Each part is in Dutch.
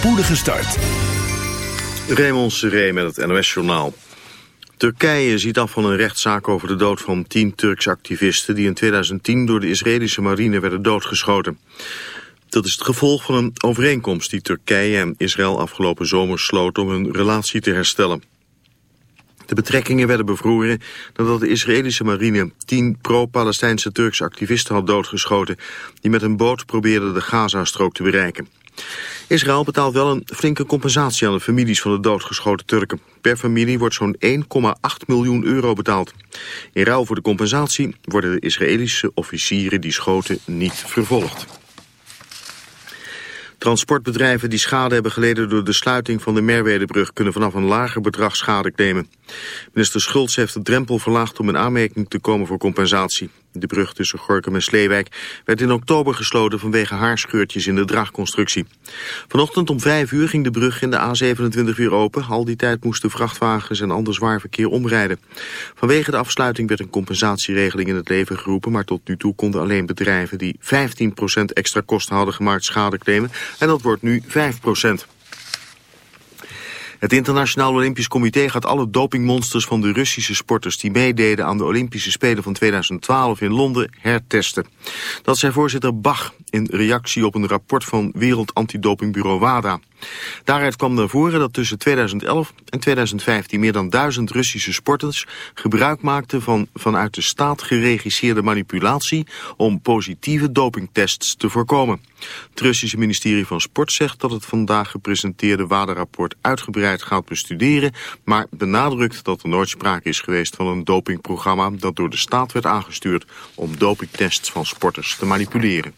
spoedige start. Raymond Seré met het NOS-journaal. Turkije ziet af van een rechtszaak over de dood van tien Turkse activisten... die in 2010 door de Israëlische marine werden doodgeschoten. Dat is het gevolg van een overeenkomst die Turkije en Israël afgelopen zomer sloten... om hun relatie te herstellen. De betrekkingen werden bevroren nadat de Israëlische marine tien pro-Palestijnse Turkse activisten had doodgeschoten... die met een boot probeerden de Gazastrook te bereiken. Israël betaalt wel een flinke compensatie aan de families van de doodgeschoten Turken. Per familie wordt zo'n 1,8 miljoen euro betaald. In ruil voor de compensatie worden de Israëlische officieren die schoten niet vervolgd. Transportbedrijven die schade hebben geleden door de sluiting van de Merwedebrug kunnen vanaf een lager bedrag schade claimen. Minister Schultz heeft de drempel verlaagd om in aanmerking te komen voor compensatie. De brug tussen Gorkum en Sleewijk werd in oktober gesloten vanwege haarscheurtjes in de draagconstructie. Vanochtend om vijf uur ging de brug in de A27 weer open. Al die tijd moesten vrachtwagens en ander zwaar verkeer omrijden. Vanwege de afsluiting werd een compensatieregeling in het leven geroepen, maar tot nu toe konden alleen bedrijven die 15% extra kosten hadden gemaakt schade claimen. En dat wordt nu 5%. Het Internationaal Olympisch Comité gaat alle dopingmonsters van de Russische sporters die meededen aan de Olympische Spelen van 2012 in Londen hertesten. Dat zei voorzitter Bach in reactie op een rapport van Wereld Antidopingbureau WADA. Daaruit kwam naar voren dat tussen 2011 en 2015 meer dan duizend Russische sporters gebruik maakten van vanuit de staat geregisseerde manipulatie om positieve dopingtests te voorkomen. Het Russische ministerie van Sport zegt dat het vandaag gepresenteerde WADA-rapport uitgebreid gaat bestuderen, maar benadrukt dat er nooit sprake is geweest van een dopingprogramma dat door de staat werd aangestuurd om dopingtests van sporters te manipuleren.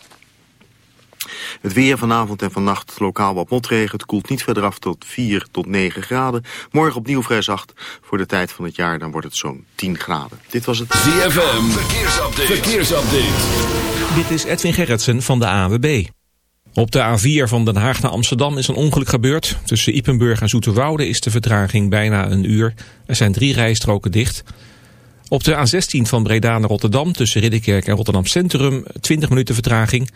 Het weer vanavond en vannacht lokaal wat motregen. Het koelt niet verder af tot 4 tot 9 graden. Morgen opnieuw vrij zacht. Voor de tijd van het jaar dan wordt het zo'n 10 graden. Dit was het ZFM. Verkeersupdate. Verkeersupdate. Dit is Edwin Gerritsen van de AWB. Op de A4 van Den Haag naar Amsterdam is een ongeluk gebeurd. Tussen Ipenburg en Zoeterwoude is de vertraging bijna een uur. Er zijn drie rijstroken dicht. Op de A16 van Breda naar Rotterdam tussen Ridderkerk en Rotterdam Centrum 20 minuten vertraging.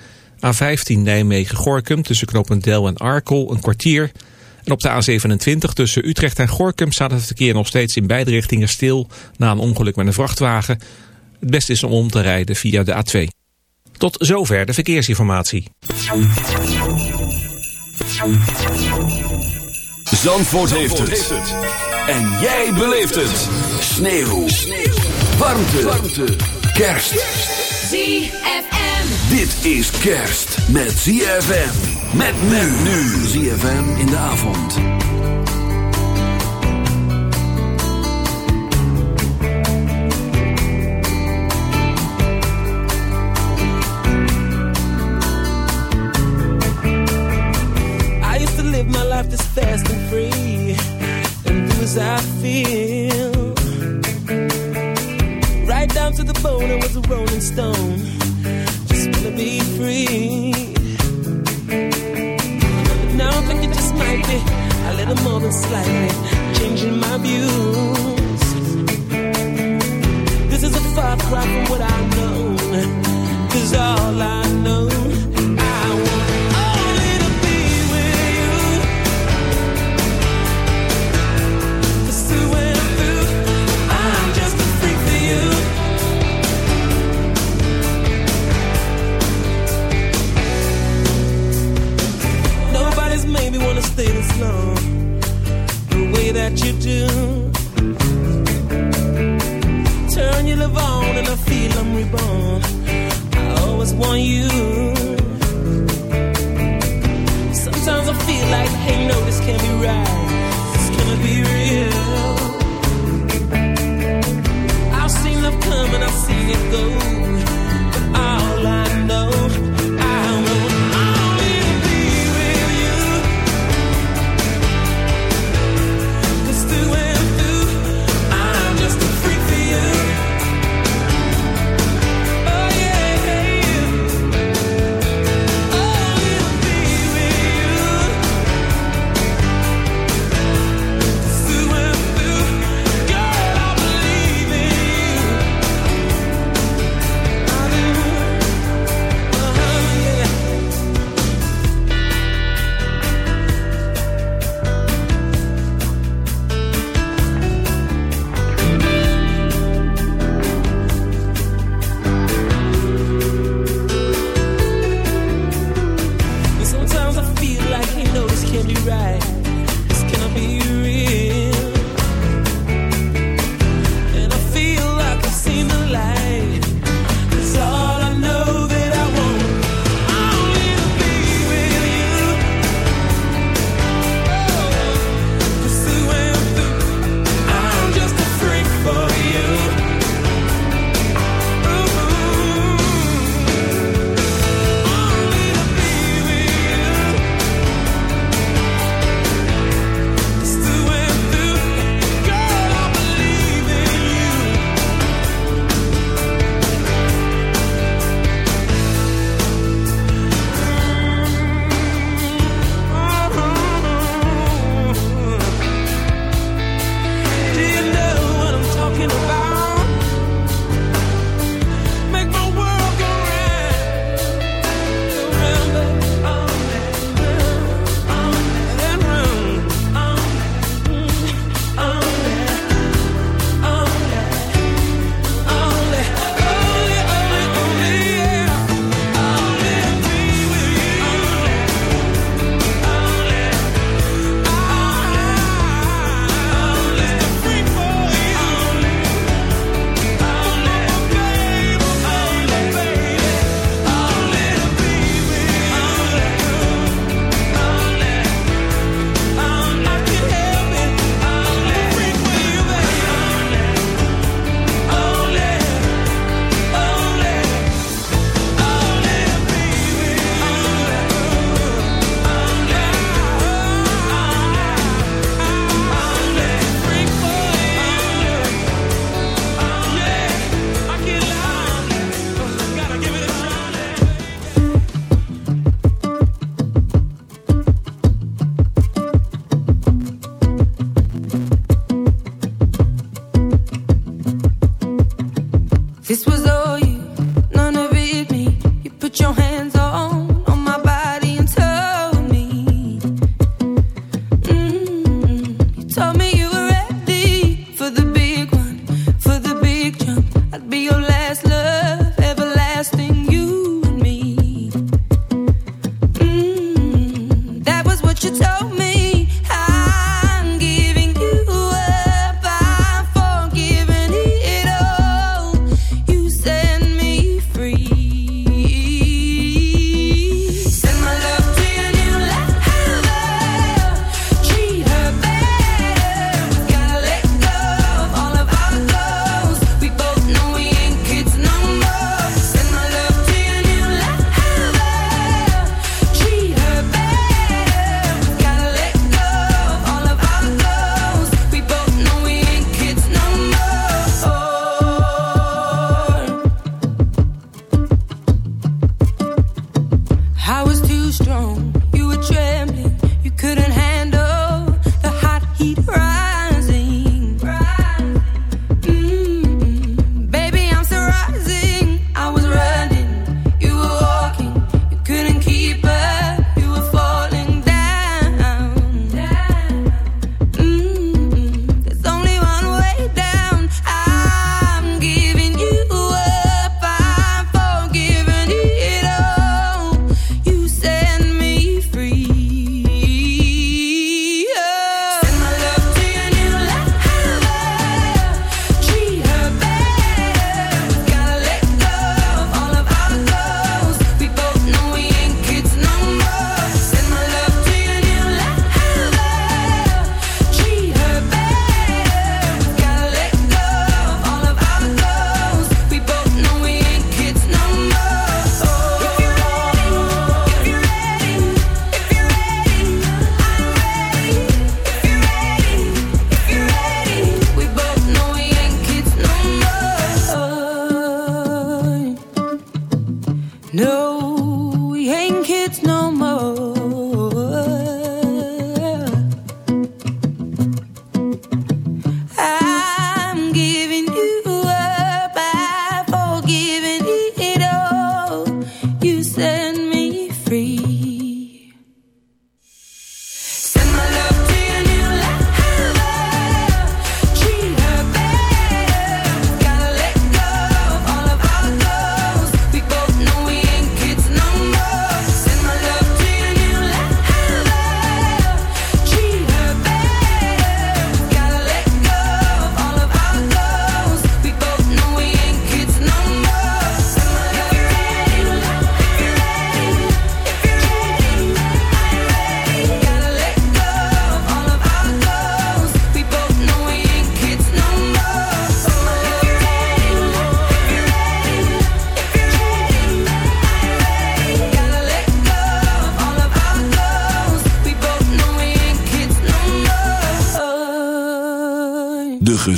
A15 Nijmegen-Gorkum tussen Knopendel en Arkel een kwartier. En op de A27 tussen Utrecht en Gorkum staat het verkeer nog steeds in beide richtingen stil na een ongeluk met een vrachtwagen. Het beste is om te rijden via de A2. Tot zover de verkeersinformatie. Zandvoort, heeft, het. En jij beleeft het. Sneeuw. Sneeuw. Warmte. Warmte. Kerst. ZFM. Dit is kerst met ZFM. Met men nu. ZFM in de avond. I used to live my life this fast and free. And do as I feel. To the bone, I was a rolling stone. Just wanna be free. But now I think it just might be a little more than slightly changing my views. This is a far cry from what I know. Cause all I know,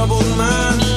troubled mind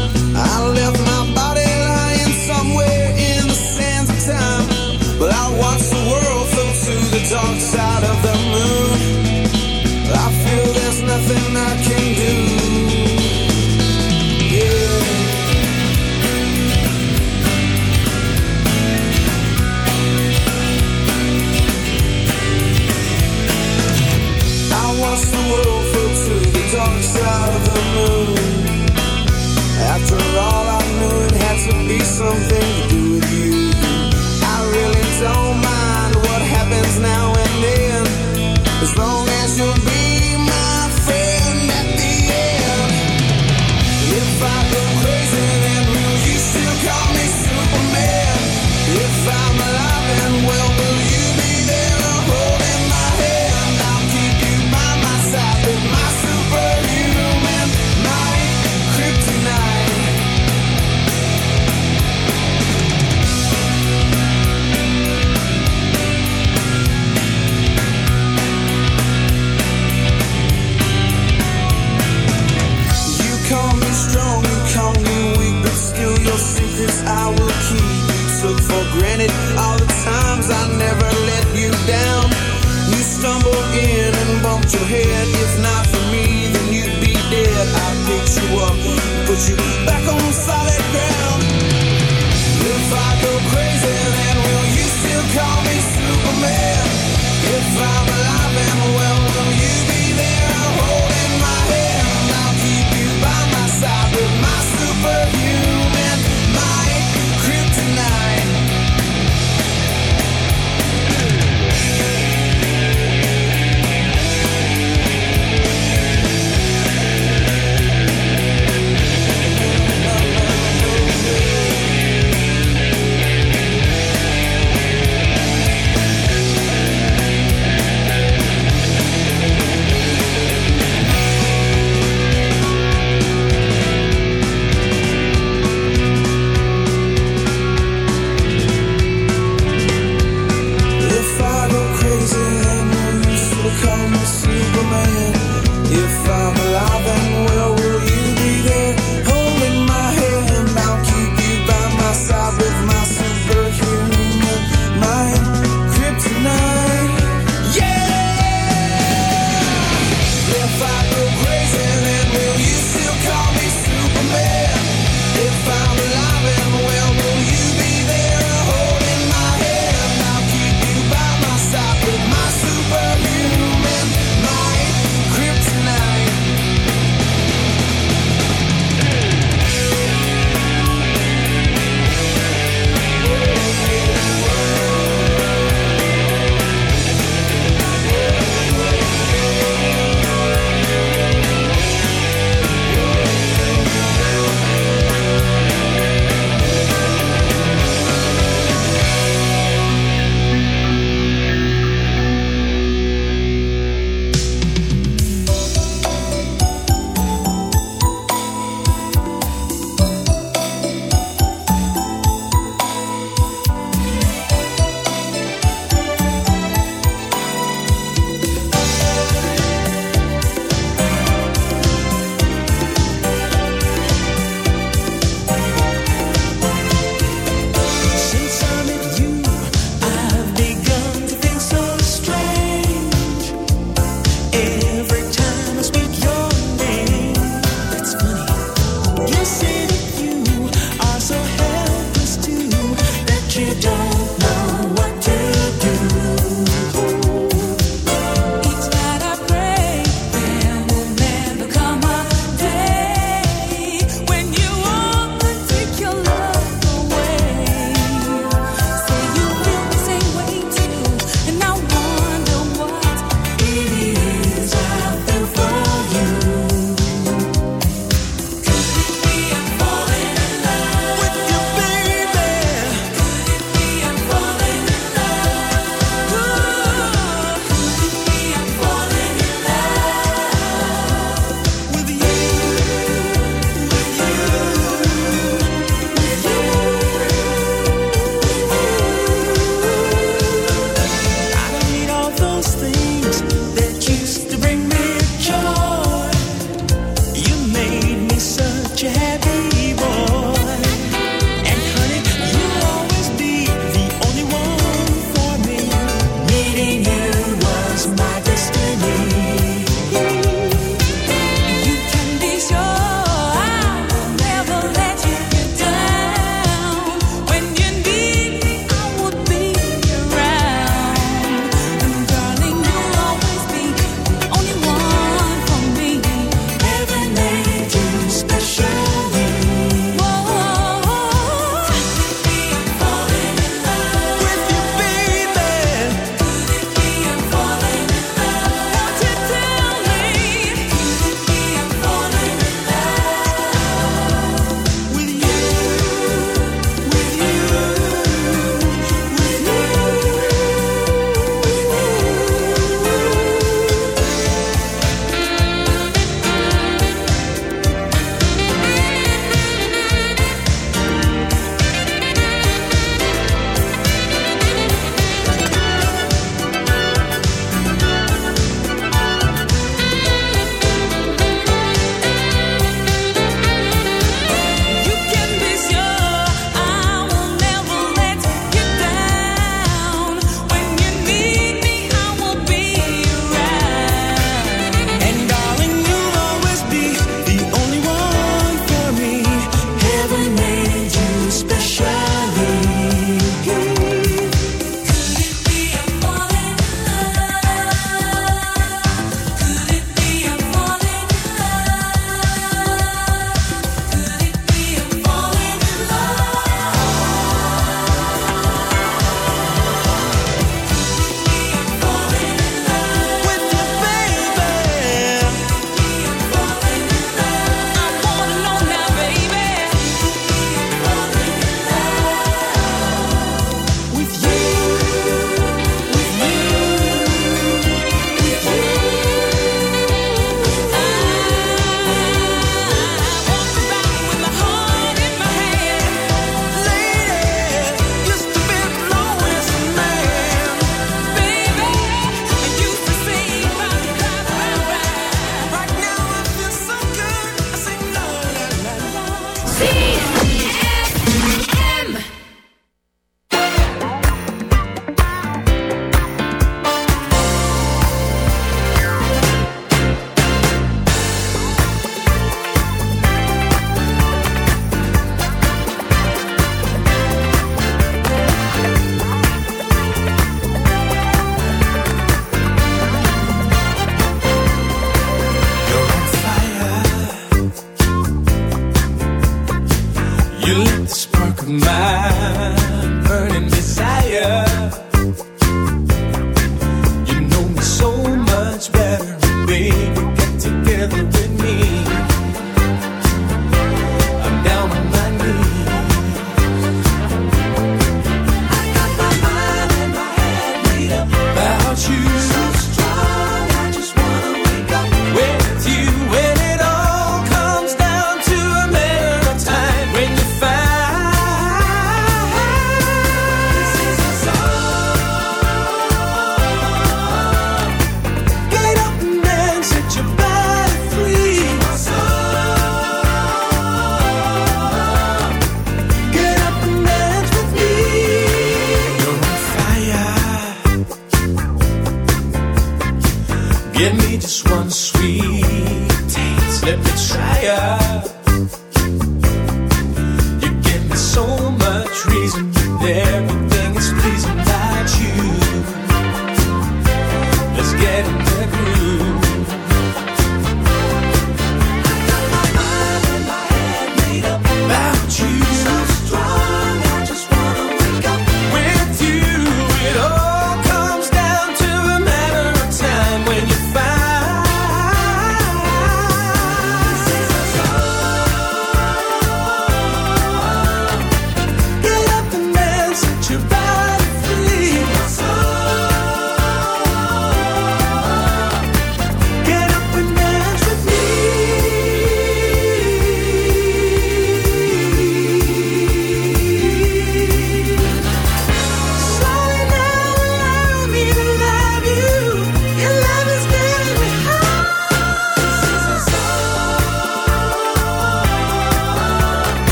more in and bump your head. If not for me, then you'd be dead. I picked you up, put you back on solid ground.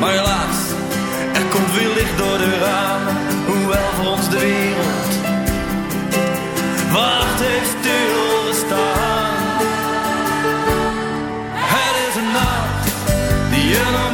Maar helaas, er komt weer licht door de ramen, hoewel voor ons de wereld wacht heeft stilgestaan. Het is een nacht die je normaal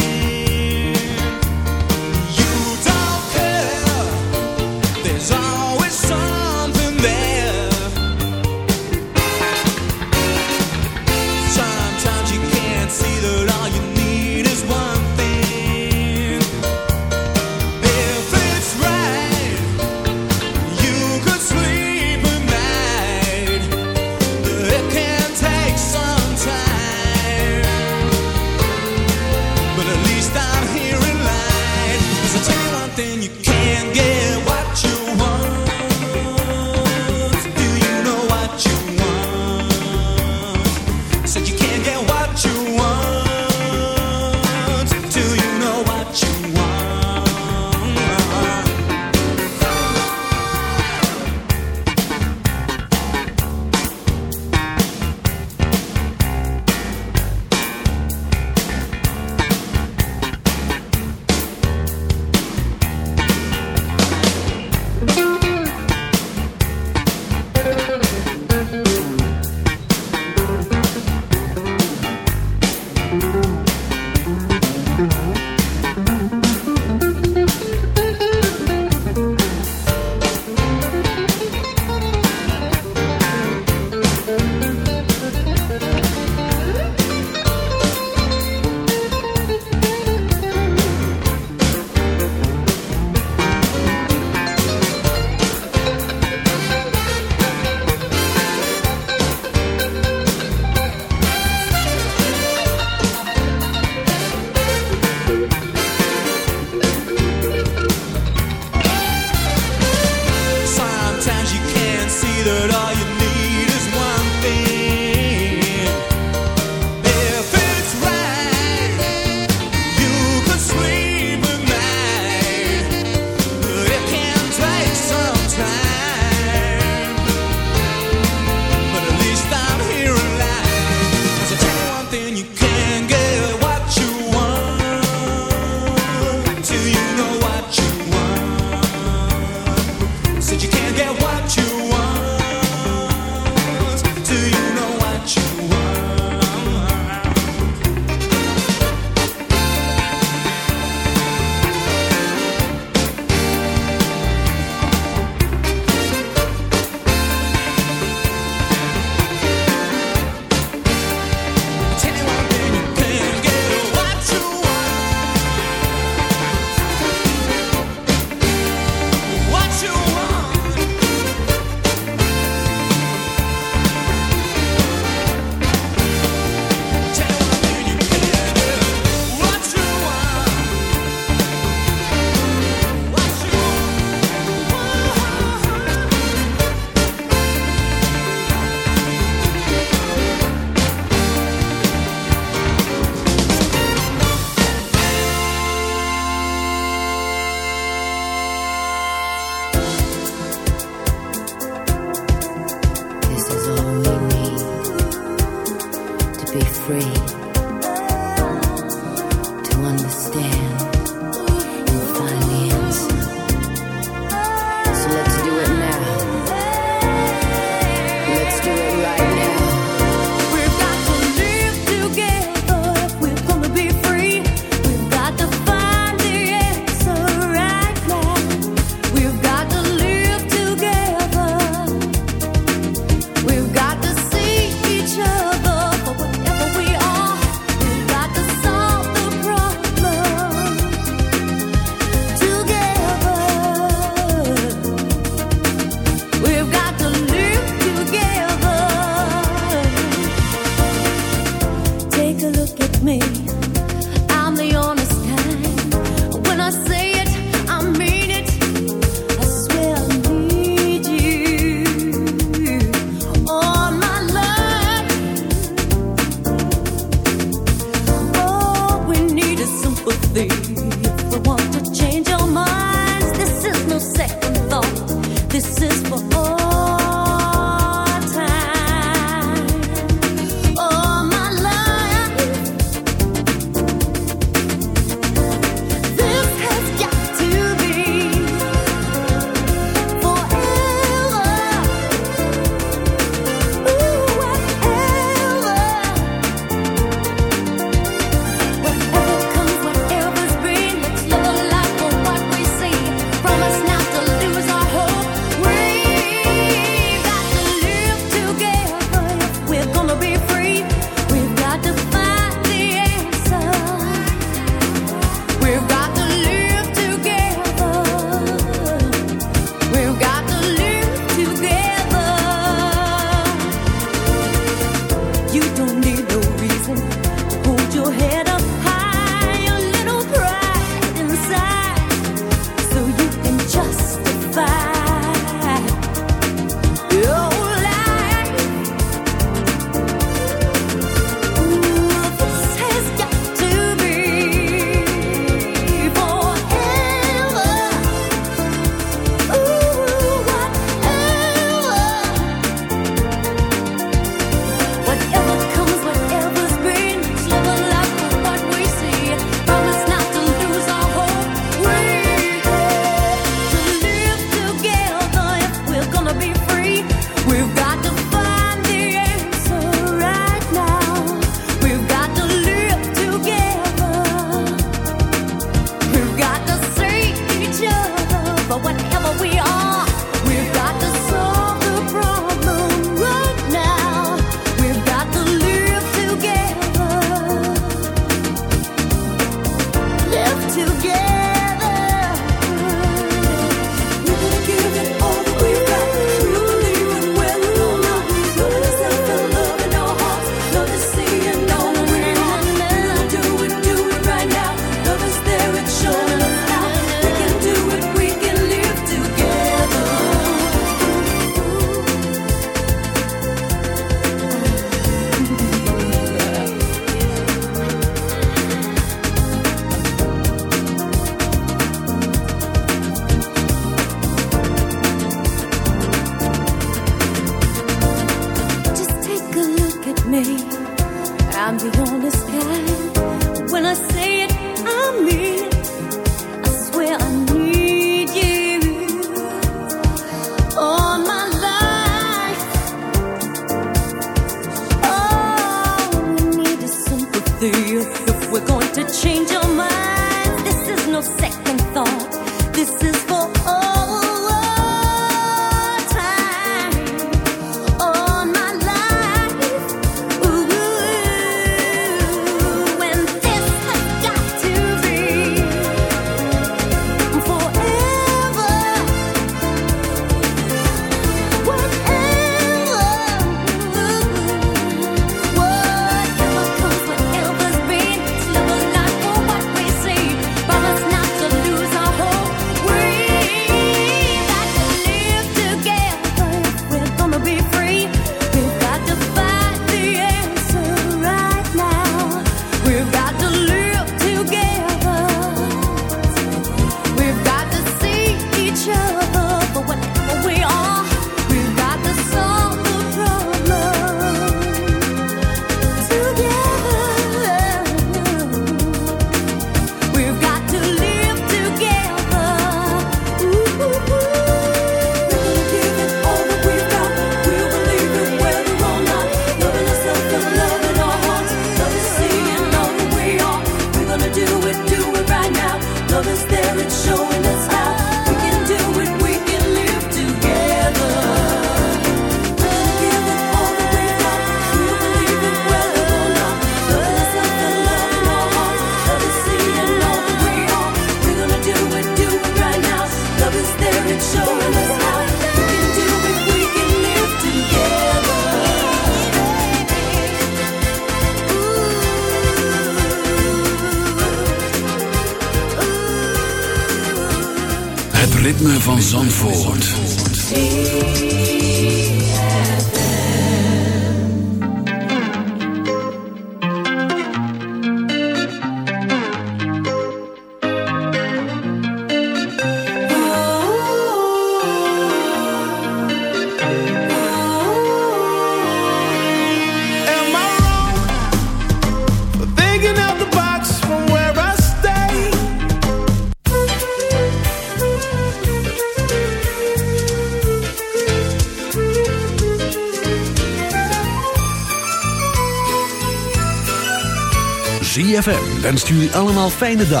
ZFM wenst jullie allemaal fijne dag.